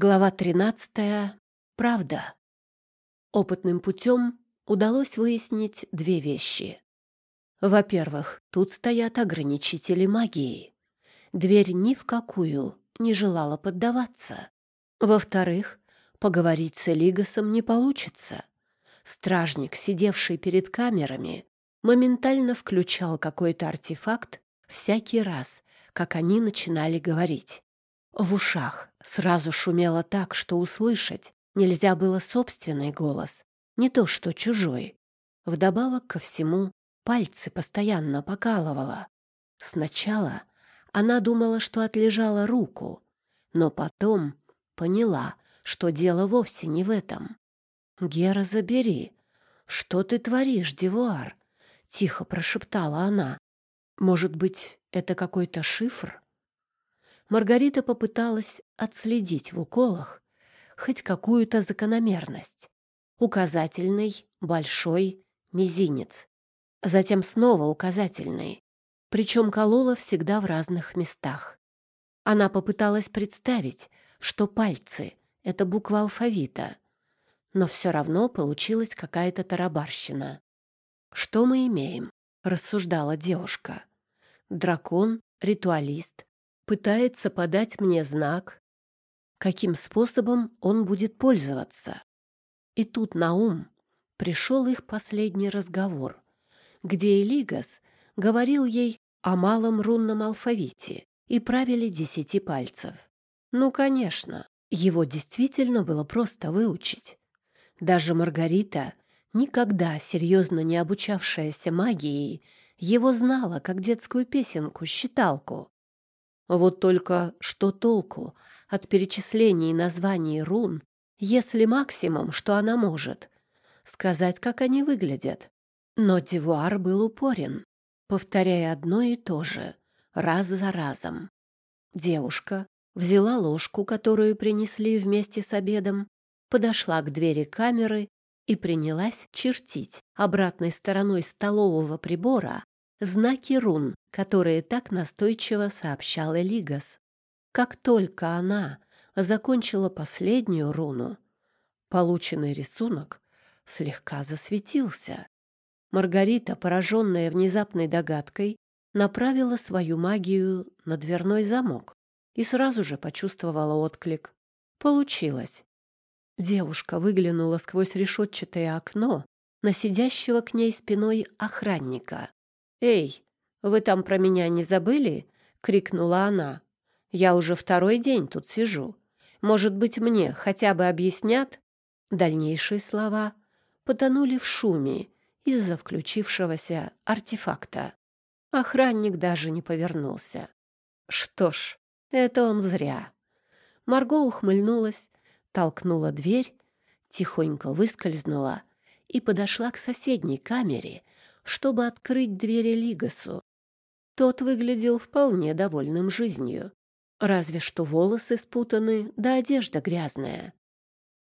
Глава 13. Правда. Опытным путем удалось выяснить две вещи. Во-первых, тут стоят ограничители магии. Дверь ни в какую не желала поддаваться. Во-вторых, поговорить с Элигасом не получится. Стражник, сидевший перед камерами, моментально включал какой-то артефакт всякий раз, как они начинали говорить. В ушах сразу шумело так, что услышать нельзя было собственный голос, не то что чужой. Вдобавок ко всему, пальцы постоянно покалывало. Сначала она думала, что отлежала руку, но потом поняла, что дело вовсе не в этом. «Гера, забери! Что ты творишь, Девуар?» — тихо прошептала она. «Может быть, это какой-то шифр?» Маргарита попыталась отследить в уколах хоть какую-то закономерность. Указательный, большой, мизинец. Затем снова указательный. Причем колола всегда в разных местах. Она попыталась представить, что пальцы — это буква алфавита, но все равно получилась какая-то тарабарщина. «Что мы имеем?» — рассуждала девушка. «Дракон, ритуалист, пытается подать мне знак, каким способом он будет пользоваться. И тут на ум пришел их последний разговор, где Элигас говорил ей о малом рунном алфавите и правиле десяти пальцев. Ну, конечно, его действительно было просто выучить. Даже Маргарита, никогда серьезно не обучавшаяся магией, его знала как детскую песенку-считалку. Вот только что толку от перечислений названий рун, если максимум, что она может, сказать, как они выглядят. Но Дивуар был упорен, повторяя одно и то же, раз за разом. Девушка взяла ложку, которую принесли вместе с обедом, подошла к двери камеры и принялась чертить обратной стороной столового прибора знаки рун, которые так настойчиво сообщал Элигас. Как только она закончила последнюю руну, полученный рисунок слегка засветился. Маргарита, пораженная внезапной догадкой, направила свою магию на дверной замок и сразу же почувствовала отклик. Получилось. Девушка выглянула сквозь решетчатое окно на сидящего к ней спиной охранника. «Эй, вы там про меня не забыли?» — крикнула она. «Я уже второй день тут сижу. Может быть, мне хотя бы объяснят?» Дальнейшие слова потонули в шуме из-за включившегося артефакта. Охранник даже не повернулся. Что ж, это он зря. Марго ухмыльнулась, толкнула дверь, тихонько выскользнула и подошла к соседней камере, чтобы открыть двери Лигасу. Тот выглядел вполне довольным жизнью. Разве что волосы спутаны, да одежда грязная.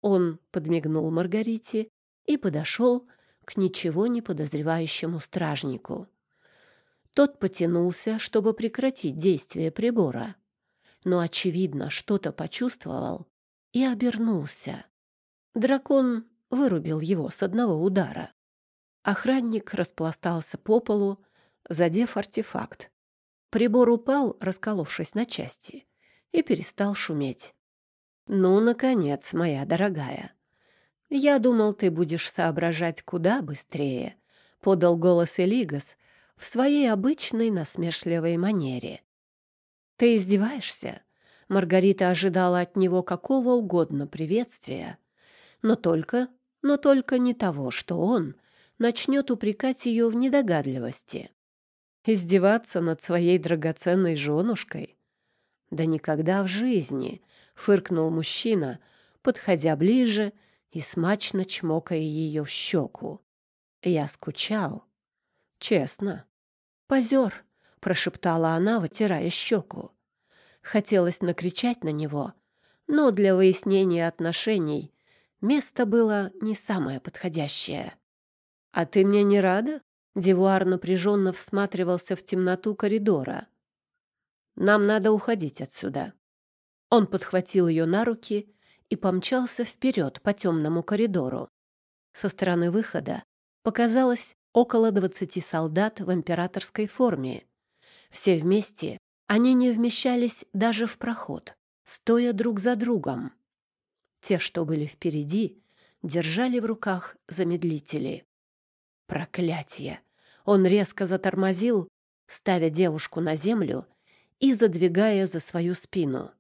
Он подмигнул Маргарите и подошел к ничего не подозревающему стражнику. Тот потянулся, чтобы прекратить действие прибора, но, очевидно, что-то почувствовал и обернулся. Дракон вырубил его с одного удара. Охранник распластался по полу, задев артефакт. Прибор упал, расколовшись на части, и перестал шуметь. «Ну, наконец, моя дорогая. Я думал, ты будешь соображать куда быстрее», — подал голос Элигас в своей обычной насмешливой манере. «Ты издеваешься?» Маргарита ожидала от него какого угодно приветствия, но только, но только не того, что он начнет упрекать ее в недогадливости. Издеваться над своей драгоценной женушкой? Да никогда в жизни, фыркнул мужчина, подходя ближе и смачно чмокая ее в щеку. Я скучал. Честно. Позер, прошептала она, вытирая щеку. Хотелось накричать на него, но для выяснения отношений место было не самое подходящее. «А ты мне не рада?» Девуар напряженно всматривался в темноту коридора. «Нам надо уходить отсюда». Он подхватил ее на руки и помчался вперед по темному коридору. Со стороны выхода показалось около двадцати солдат в императорской форме. Все вместе они не вмещались даже в проход, стоя друг за другом. Те, что были впереди, держали в руках замедлители. Проклятие! Он резко затормозил, ставя девушку на землю и задвигая за свою спину.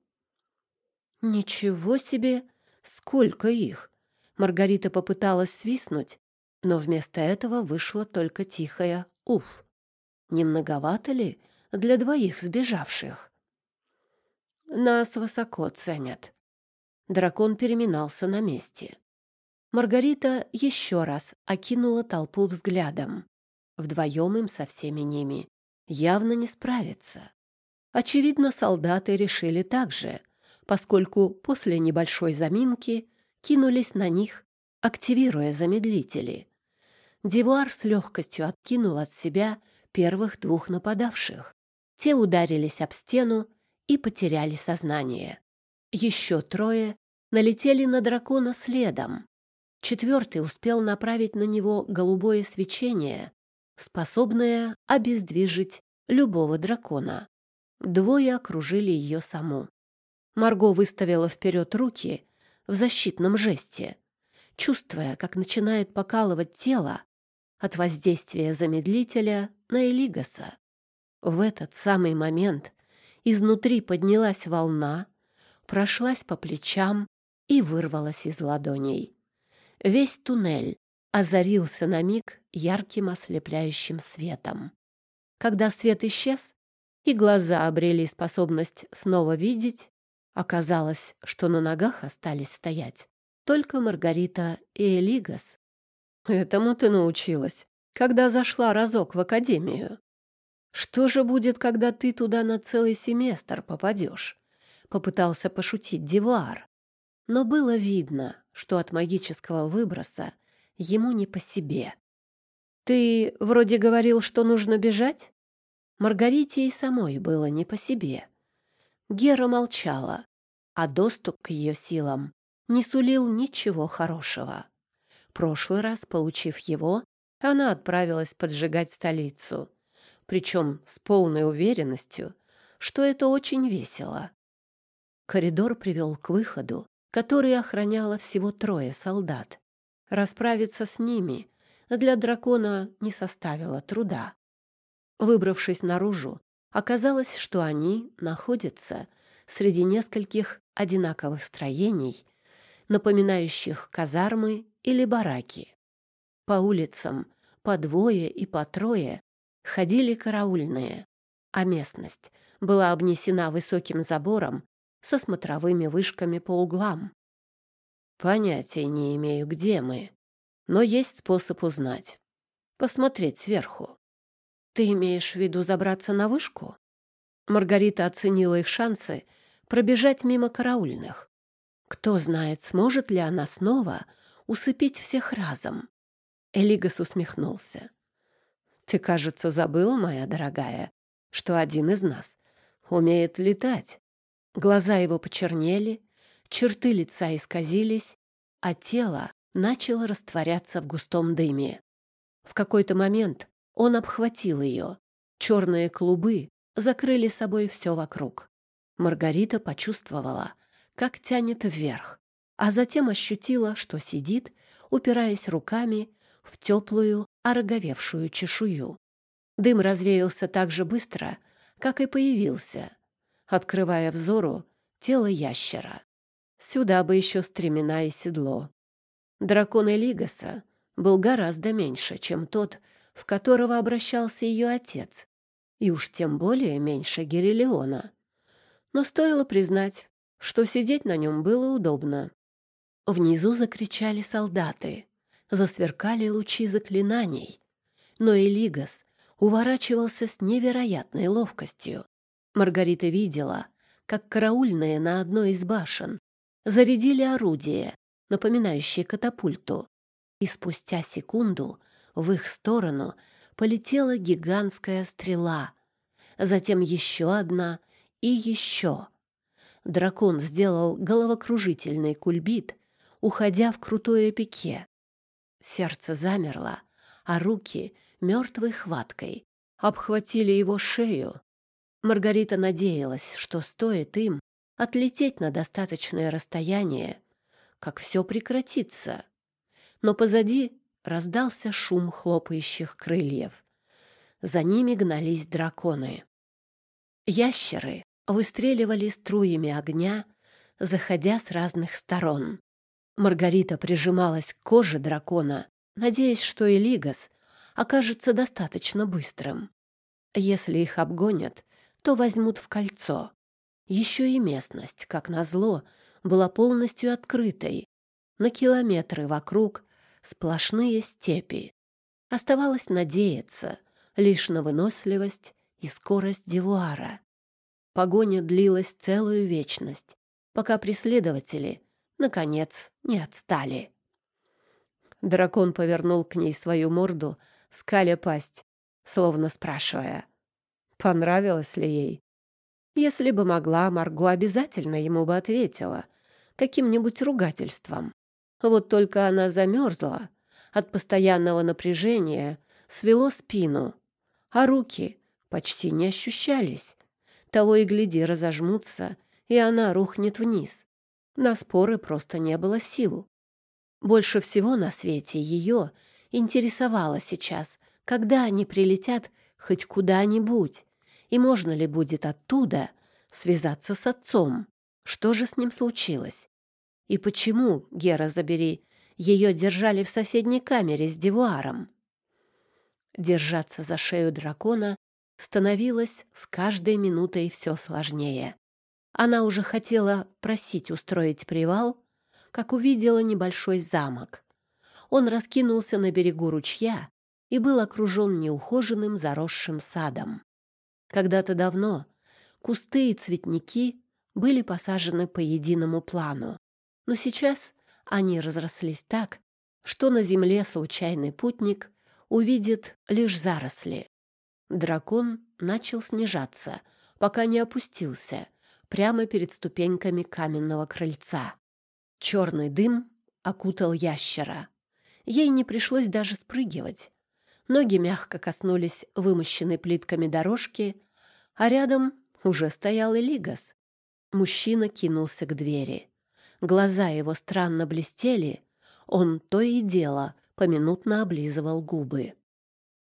«Ничего себе! Сколько их!» Маргарита попыталась свистнуть, но вместо этого вышло только тихое «Уф!». Не многовато ли для двоих сбежавших? Нас высоко ценят. Дракон переминался на месте. Маргарита еще раз окинула толпу взглядом. Вдвоем им со всеми ними явно не справиться. Очевидно, солдаты решили так же, поскольку после небольшой заминки кинулись на них, активируя замедлители. Дивуар с легкостью откинул от себя первых двух нападавших. Те ударились об стену и потеряли сознание. Еще трое налетели на дракона следом. Четвертый успел направить на него голубое свечение, способное обездвижить любого дракона. Двое окружили ее саму. Марго выставила вперед руки в защитном жесте, чувствуя, как начинает покалывать тело от воздействия замедлителя на Элигаса. В этот самый момент изнутри поднялась волна, прошлась по плечам и вырвалась из ладоней. Весь туннель озарился на миг ярким ослепляющим светом. Когда свет исчез, и глаза обрели способность снова видеть, оказалось, что на ногах остались стоять только Маргарита и Элигас. «Этому ты научилась, когда зашла разок в академию. Что же будет, когда ты туда на целый семестр попадешь?» Попытался пошутить Дивуар. Но было видно, что от магического выброса ему не по себе. «Ты вроде говорил, что нужно бежать?» Маргарите и самой было не по себе. Гера молчала, а доступ к ее силам не сулил ничего хорошего. Прошлый раз, получив его, она отправилась поджигать столицу, причем с полной уверенностью, что это очень весело. Коридор привел к выходу, который охраняло всего трое солдат. Расправиться с ними для дракона не составило труда. Выбравшись наружу, оказалось, что они находятся среди нескольких одинаковых строений, напоминающих казармы или бараки. По улицам по двое и по трое ходили караульные, а местность была обнесена высоким забором со смотровыми вышками по углам. Понятия не имею, где мы, но есть способ узнать. Посмотреть сверху. Ты имеешь в виду забраться на вышку? Маргарита оценила их шансы пробежать мимо караульных. Кто знает, сможет ли она снова усыпить всех разом. Элигас усмехнулся. Ты, кажется, забыла, моя дорогая, что один из нас умеет летать. Глаза его почернели, черты лица исказились, а тело начало растворяться в густом дыме. В какой-то момент он обхватил ее. Черные клубы закрыли собой все вокруг. Маргарита почувствовала, как тянет вверх, а затем ощутила, что сидит, упираясь руками в теплую, ороговевшую чешую. Дым развеялся так же быстро, как и появился, открывая взору тело ящера. Сюда бы еще стремена и седло. Дракон Элигаса был гораздо меньше, чем тот, в которого обращался ее отец, и уж тем более меньше Герелиона. Но стоило признать, что сидеть на нем было удобно. Внизу закричали солдаты, засверкали лучи заклинаний, но Элигас уворачивался с невероятной ловкостью. Маргарита видела, как караульные на одной из башен зарядили орудие, напоминающее катапульту, и спустя секунду в их сторону полетела гигантская стрела, затем еще одна и еще. дракон сделал головокружительный кульбит, уходя в крутое пике. Сердце замерло, а руки мертвой хваткой обхватили его шею. Маргарита надеялась, что стоит им отлететь на достаточное расстояние, как все прекратится. Но позади раздался шум хлопающих крыльев. За ними гнались драконы. Ящеры выстреливали струями огня, заходя с разных сторон. Маргарита прижималась к коже дракона, надеясь, что Элигас окажется достаточно быстрым. Если их обгонят, то возьмут в кольцо. Еще и местность, как назло, была полностью открытой. На километры вокруг сплошные степи. Оставалось надеяться лишь на выносливость и скорость Девуара. Погоня длилась целую вечность, пока преследователи, наконец, не отстали. Дракон повернул к ней свою морду, скаля пасть, словно спрашивая, понравилось ли ей. Если бы могла, Марго обязательно ему бы ответила каким-нибудь ругательством. Вот только она замерзла, от постоянного напряжения свело спину, а руки почти не ощущались. Того и гляди, разожмутся, и она рухнет вниз. На споры просто не было сил. Больше всего на свете ее интересовало сейчас, когда они прилетят хоть куда-нибудь, и можно ли будет оттуда связаться с отцом. Что же с ним случилось? И почему, Гера, забери, ее держали в соседней камере с Девуаром? Держаться за шею дракона становилось с каждой минутой все сложнее. Она уже хотела просить устроить привал, как увидела небольшой замок. Он раскинулся на берегу ручья и был окружен неухоженным заросшим садом. Когда-то давно кусты и цветники были посажены по единому плану, но сейчас они разрослись так, что на земле случайный путник увидит лишь заросли. Дракон начал снижаться, пока не опустился, прямо перед ступеньками каменного крыльца. Черный дым окутал ящера. Ей не пришлось даже спрыгивать. Ноги мягко коснулись вымощенной плитками дорожки, а рядом уже стоял Элигас. Мужчина кинулся к двери. Глаза его странно блестели, он то и дело поминутно облизывал губы.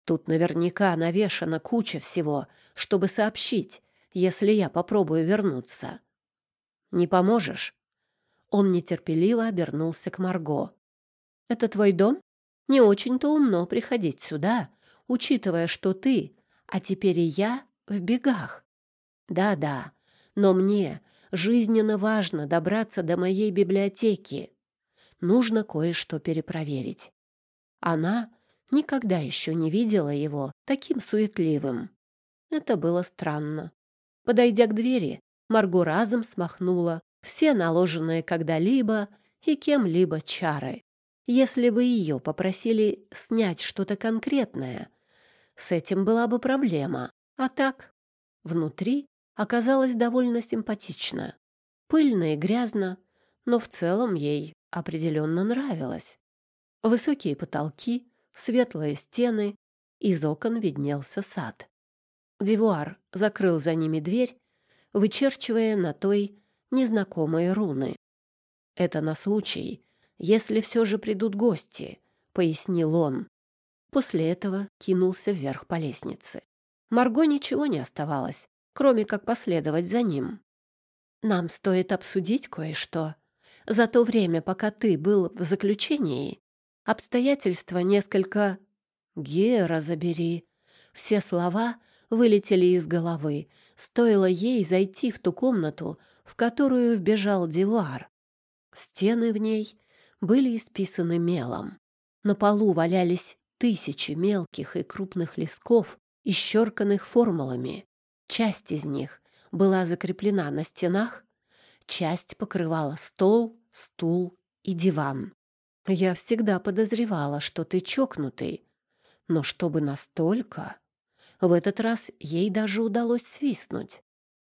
Тут наверняка навешана куча всего, чтобы сообщить, если я попробую вернуться. Не поможешь?» Он нетерпеливо обернулся к Марго. «Это твой дом? Не очень-то умно приходить сюда, учитывая, что ты, а теперь и я, в бегах. Да-да, но мне жизненно важно добраться до моей библиотеки. Нужно кое-что перепроверить. Она никогда еще не видела его таким суетливым. Это было странно. Подойдя к двери, Марго разом смахнула все наложенные когда-либо и кем-либо чары. Если бы ее попросили снять что-то конкретное, с этим была бы проблема. А так, внутри оказалось довольно симпатично. Пыльно и грязно, но в целом ей определенно нравилось. Высокие потолки, светлые стены, из окон виднелся сад. Дивуар закрыл за ними дверь, вычерчивая на той незнакомые руны. «Это на случай, если все же придут гости», — пояснил он. После этого кинулся вверх по лестнице. Марго ничего не оставалось, кроме как последовать за ним. «Нам стоит обсудить кое-что. За то время, пока ты был в заключении, Обстоятельства несколько... Гера, забери. Все слова вылетели из головы. Стоило ей зайти в ту комнату, в которую вбежал Дивар. Стены в ней были исписаны мелом. На полу валялись тысячи мелких и крупных листков, исчерканных формулами. Часть из них была закреплена на стенах, часть покрывала стол, стул и диван. Я всегда подозревала, что ты чокнутый. Но чтобы настолько... В этот раз ей даже удалось свистнуть.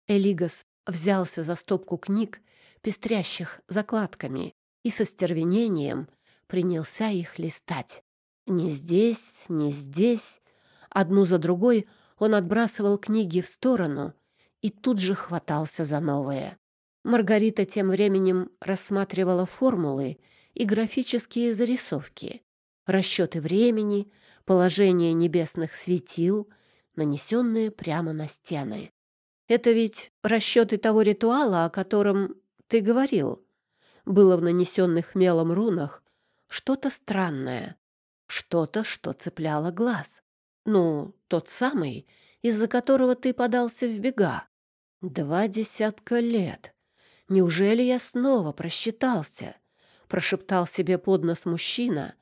Элигас взялся за стопку книг, пестрящих закладками, и со стервенением принялся их листать. Не здесь, не здесь. Одну за другой он отбрасывал книги в сторону и тут же хватался за новые. Маргарита тем временем рассматривала формулы и графические зарисовки, расчеты времени, положение небесных светил, нанесенные прямо на стены. «Это ведь расчеты того ритуала, о котором ты говорил», было в нанесенных мелом рунах что-то странное, что-то, что цепляло глаз. Ну, тот самый, из-за которого ты подался в бега. Два десятка лет. Неужели я снова просчитался? Прошептал себе под нос мужчина,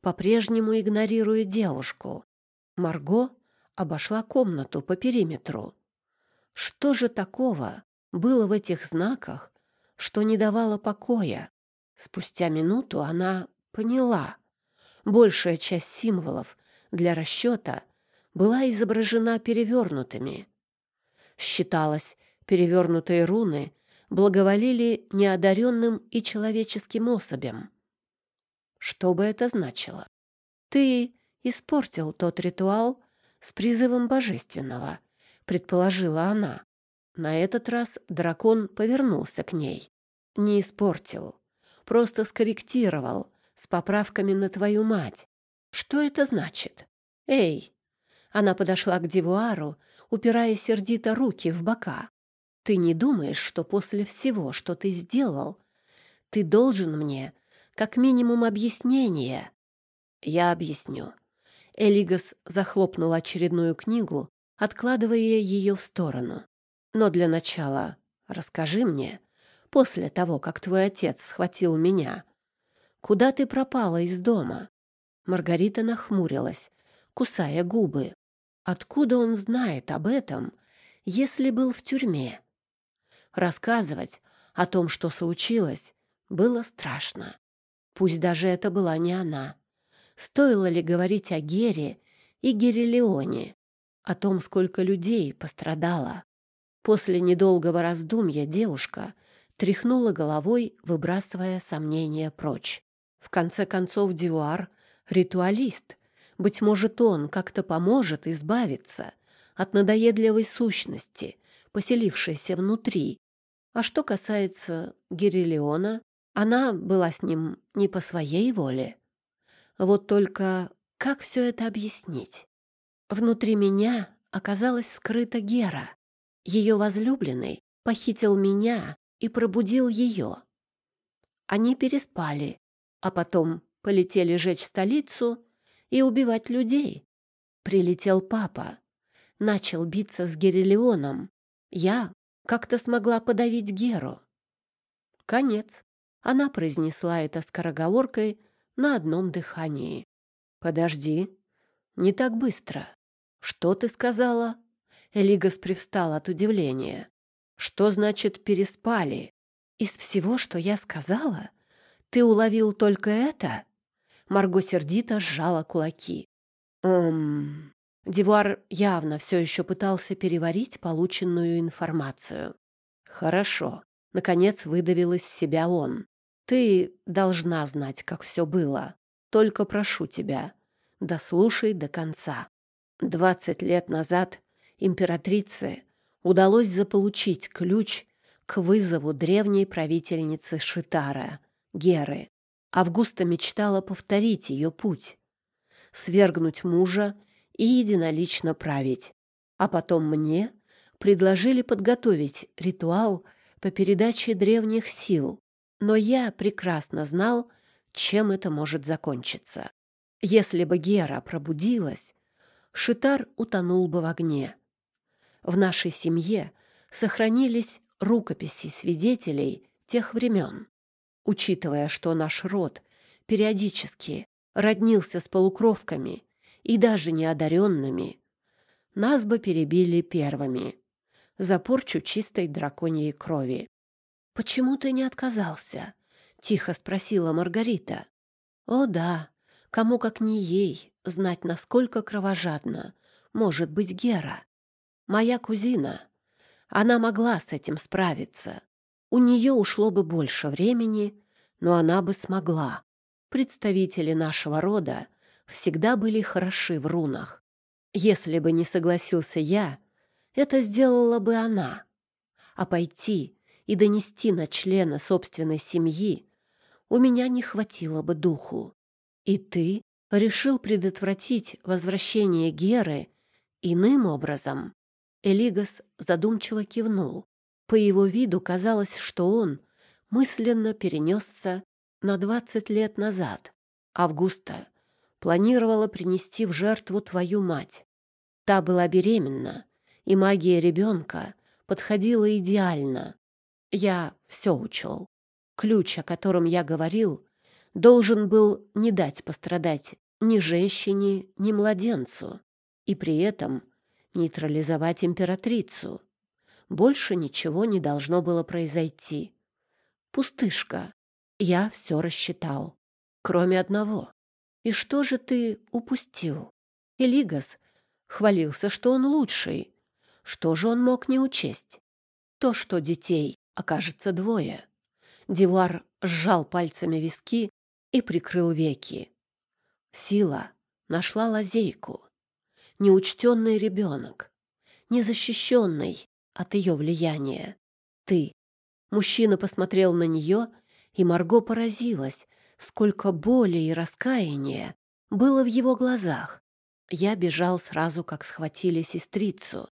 по-прежнему игнорируя девушку. Марго обошла комнату по периметру. Что же такого было в этих знаках, что не давало покоя? Спустя минуту она поняла. Большая часть символов для расчета была изображена перевернутыми. Считалось, перевернутые руны благоволили неодаренным и человеческим особям. Что бы это значило? Ты испортил тот ритуал с призывом божественного, предположила она. На этот раз дракон повернулся к ней. Не испортил, просто скорректировал с поправками на твою мать. Что это значит? Эй! Она подошла к Дивуару, упирая сердито руки в бока. Ты не думаешь, что после всего, что ты сделал, ты должен мне как минимум объяснение? Я объясню. Элигас захлопнул очередную книгу, откладывая ее в сторону. Но для начала расскажи мне, после того, как твой отец схватил меня, куда ты пропала из дома? Маргарита нахмурилась, кусая губы. Откуда он знает об этом, если был в тюрьме? Рассказывать о том, что случилось, было страшно. Пусть даже это была не она. Стоило ли говорить о Гере и Герелеоне, о том, сколько людей пострадало? После недолгого раздумья девушка тряхнула головой, выбрасывая сомнения прочь. В конце концов, Дивуар — ритуалист. Быть может, он как-то поможет избавиться от надоедливой сущности, поселившейся внутри. А что касается Герелеона, она была с ним не по своей воле. Вот только как все это объяснить? Внутри меня оказалась скрыта Гера. Ее возлюбленный похитил меня и пробудил ее. Они переспали, а потом полетели жечь столицу и убивать людей. Прилетел папа, начал биться с Герелеоном. Я как-то смогла подавить Геру. Конец. Она произнесла это скороговоркой на одном дыхании. «Подожди, не так быстро. Что ты сказала?» Элигас привстал от удивления. «Что значит «переспали»?» «Из всего, что я сказала, ты уловил только это?» Марго сердито сжала кулаки. «Эм...» Дивуар явно все еще пытался переварить полученную информацию. «Хорошо», — наконец выдавил из себя он. «Ты должна знать, как все было. Только прошу тебя, дослушай до конца. Двадцать лет назад императрице удалось заполучить ключ к вызову древней правительницы Шитара, Геры. Августа мечтала повторить ее путь, свергнуть мужа и единолично править. А потом мне предложили подготовить ритуал по передаче древних сил, но я прекрасно знал, чем это может закончиться. Если бы Гера пробудилась, Шитар утонул бы в огне. В нашей семье сохранились рукописи свидетелей тех времен. Учитывая, что наш род периодически роднился с полукровками и даже неодаренными, нас бы перебили первыми за порчу чистой драконьей крови. «Почему ты не отказался?» — тихо спросила Маргарита. «О да, кому как не ей знать, насколько кровожадна может быть Гера. Моя кузина Она могла с этим справиться. У нее ушло бы больше времени, но она бы смогла. Представители нашего рода всегда были хороши в рунах. Если бы не согласился я, это сделала бы она. А пойти и донести на члена собственной семьи у меня не хватило бы духу. И ты решил предотвратить возвращение Геры иным образом. Элигас задумчиво кивнул. По его виду казалось, что он мысленно перенесся на двадцать лет назад. Августа планировала принести в жертву твою мать. Та была беременна, и магия ребенка подходила идеально. Я все учел. Ключ, о котором я говорил, должен был не дать пострадать ни женщине, ни младенцу, и при этом нейтрализовать императрицу. Больше ничего не должно было произойти. Пустышка. Я все рассчитал. Кроме одного. И что же ты упустил? Элигас хвалился, что он лучший. Что же он мог не учесть? То, что детей окажется двое. Дивар сжал пальцами виски и прикрыл веки. Сила нашла лазейку. Неучтенный ребенок, незащищенный от ее влияния. Ты. Мужчина посмотрел на нее, и Марго поразилась, сколько боли и раскаяния было в его глазах. Я бежал сразу, как схватили сестрицу.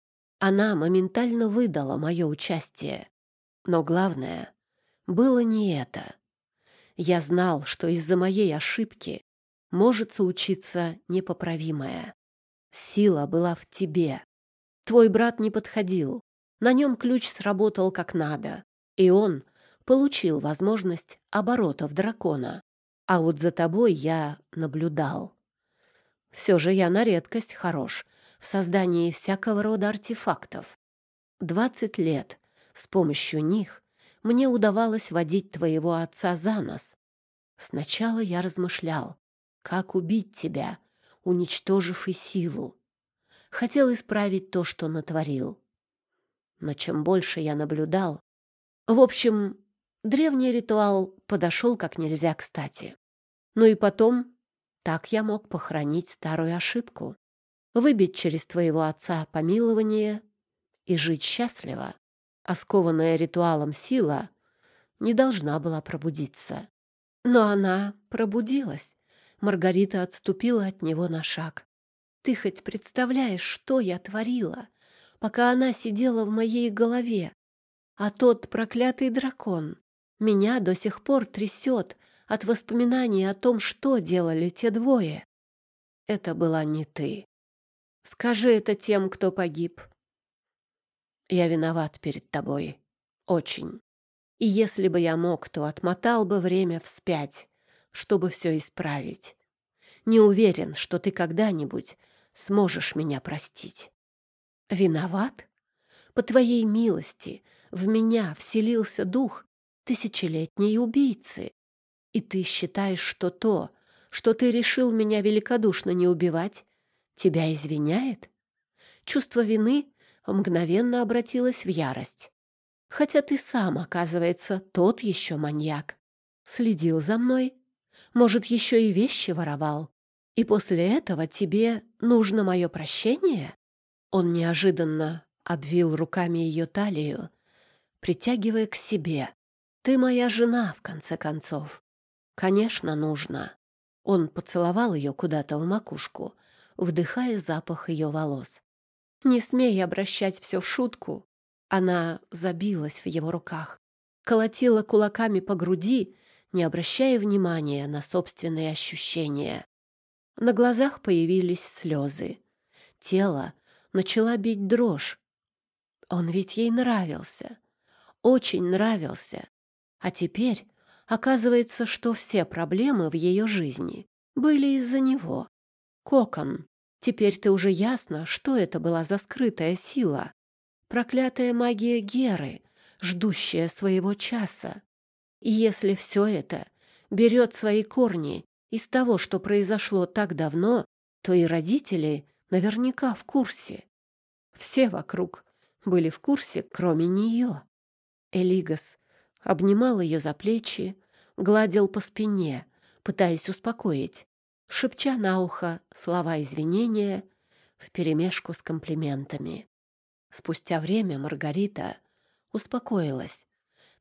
Она моментально выдала мое участие. Но главное было не это. Я знал, что из-за моей ошибки может случиться непоправимое. Сила была в тебе. Твой брат не подходил. На нем ключ сработал как надо, и он получил возможность оборотов дракона. А вот за тобой я наблюдал. Все же я на редкость хорош в создании всякого рода артефактов. Двадцать лет с помощью них мне удавалось водить твоего отца за нос. Сначала я размышлял, как убить тебя, уничтожив и силу. Хотел исправить то, что натворил. Но чем больше я наблюдал... В общем, древний ритуал подошел как нельзя кстати. Ну и потом так я мог похоронить старую ошибку, выбить через твоего отца помилование и жить счастливо. А скованная ритуалом сила не должна была пробудиться. Но она пробудилась. Маргарита отступила от него на шаг. Ты хоть представляешь, что я творила, пока она сидела в моей голове? А тот проклятый дракон меня до сих пор трясет от воспоминаний о том, что делали те двое. Это была не ты. Скажи это тем, кто погиб. Я виноват перед тобой. Очень. И если бы я мог, то отмотал бы время вспять, чтобы все исправить. Не уверен, что ты когда-нибудь сможешь меня простить. Виноват? По твоей милости в меня вселился дух тысячелетней убийцы. И ты считаешь, что то, что ты решил меня великодушно не убивать, тебя извиняет? Чувство вины мгновенно обратилось в ярость. Хотя ты сам, оказывается, тот еще маньяк. Следил за мной, может, еще и вещи воровал. И после этого тебе нужно мое прощение? Он неожиданно обвил руками ее талию, притягивая к себе. Ты моя жена, в конце концов. Конечно, нужно. Он поцеловал ее куда-то в макушку, вдыхая запах ее волос. Не смей обращать все в шутку. Она забилась в его руках, колотила кулаками по груди, не обращая внимания на собственные ощущения. На глазах появились слезы. Тело начала бить дрожь. Он ведь ей нравился. Очень нравился. А теперь Оказывается, что все проблемы в ее жизни были из-за него. Кокон. Теперь ты уже ясно, что это была за скрытая сила. Проклятая магия Геры, ждущая своего часа. И если все это берет свои корни из того, что произошло так давно, то и родители наверняка в курсе. Все вокруг были в курсе, кроме нее. Элигас обнимал ее за плечи, гладил по спине, пытаясь успокоить, шепча на ухо слова извинения вперемешку с комплиментами. Спустя время Маргарита успокоилась,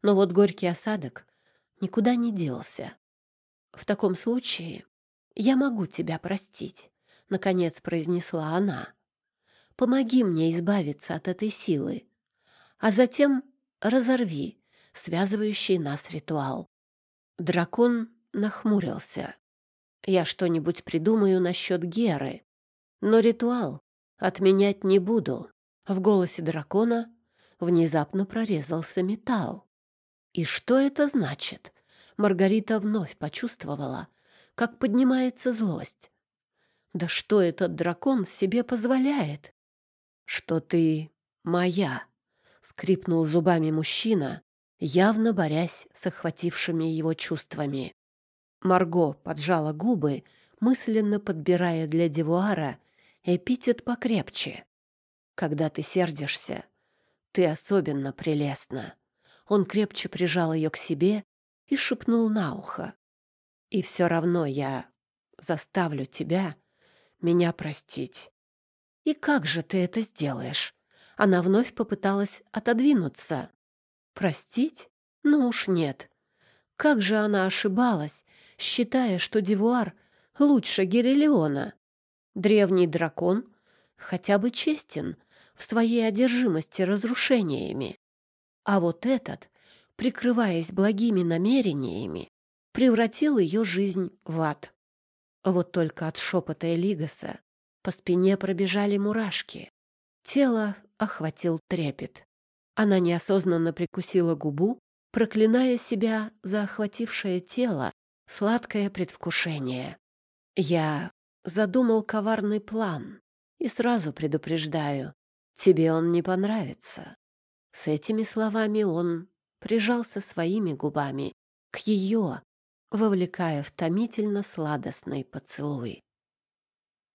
но вот горький осадок никуда не делся. «В таком случае я могу тебя простить», — наконец произнесла она. «Помоги мне избавиться от этой силы, а затем разорви связывающий нас ритуал». Дракон нахмурился. «Я что-нибудь придумаю насчет Геры, но ритуал отменять не буду». В голосе дракона внезапно прорезался металл. И что это значит? Маргарита вновь почувствовала, как поднимается злость. Да что этот дракон себе позволяет? Что ты моя, скрипнул зубами мужчина, явно борясь с охватившими его чувствами. Марго поджала губы, мысленно подбирая для Девуара эпитет покрепче. Когда ты сердишься, ты особенно прелестна. Он крепче прижал ее к себе и шепнул на ухо. И все равно я заставлю тебя меня простить. И как же ты это сделаешь? Она вновь попыталась отодвинуться. Простить? Ну уж нет. Как же она ошибалась, считая, что Девуар лучше Герелиона. Древний дракон хотя бы честен в своей одержимости разрушениями. А вот этот, прикрываясь благими намерениями, превратил ее жизнь в ад. Вот только от шепота Элигаса по спине пробежали мурашки. Тело охватил трепет. Она неосознанно прикусила губу, проклиная себя за охватившее тело сладкое предвкушение. Я задумал коварный план и сразу предупреждаю, тебе он не понравится. С этими словами он прижался своими губами к ее, вовлекая в томительно сладостный поцелуй.